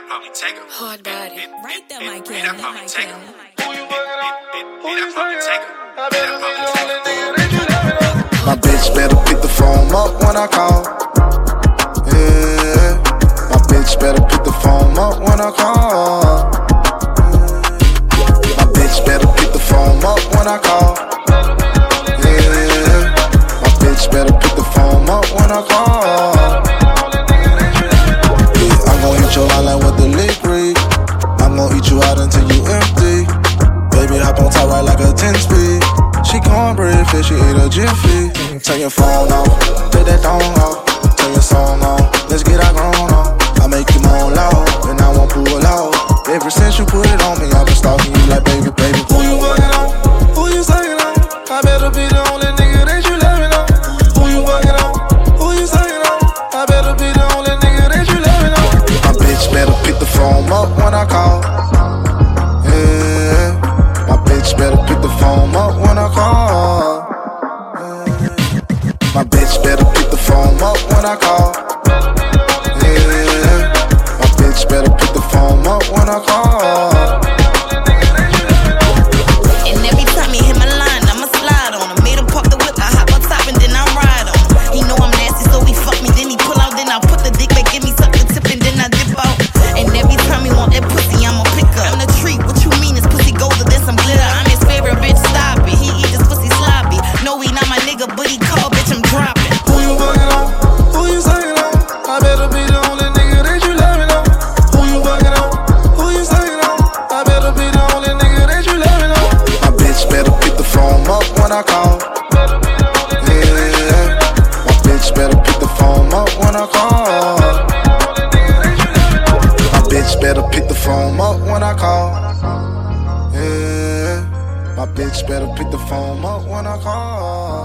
I probably take her. Hard body. Right there, Mike Bitch, I Cannon. probably take her. Who you fucking on? Who you probably on? I better be the only nigga that you loving. My bitch better pick the phone up when I call. Yeah. My bitch better pick the phone up when I call. My bitch better pick the phone up when I call. Yeah. My bitch better pick the phone up when I call. Eat you out until you empty. Baby, hop on top right like a 10 speed. She cornbread fish, she eat a jiffy. Turn your phone off, take that thong off. Turn your song on, let's get our grown on. I make you moan loud, and I won't pull out. Ever since you put it on me, I've been stalking you phone up when I call. My bitch better pick the phone up when I call. Yeah, my bitch better pick the phone up when I call. And every time he know I'm nasty, so he fuck me. Then he pull out, then I put the dick back, give me when I call. Yeah, my bitch better pick the phone up when I call. My bitch better pick the phone up when I call. Yeah, my bitch better pick the phone up when I call.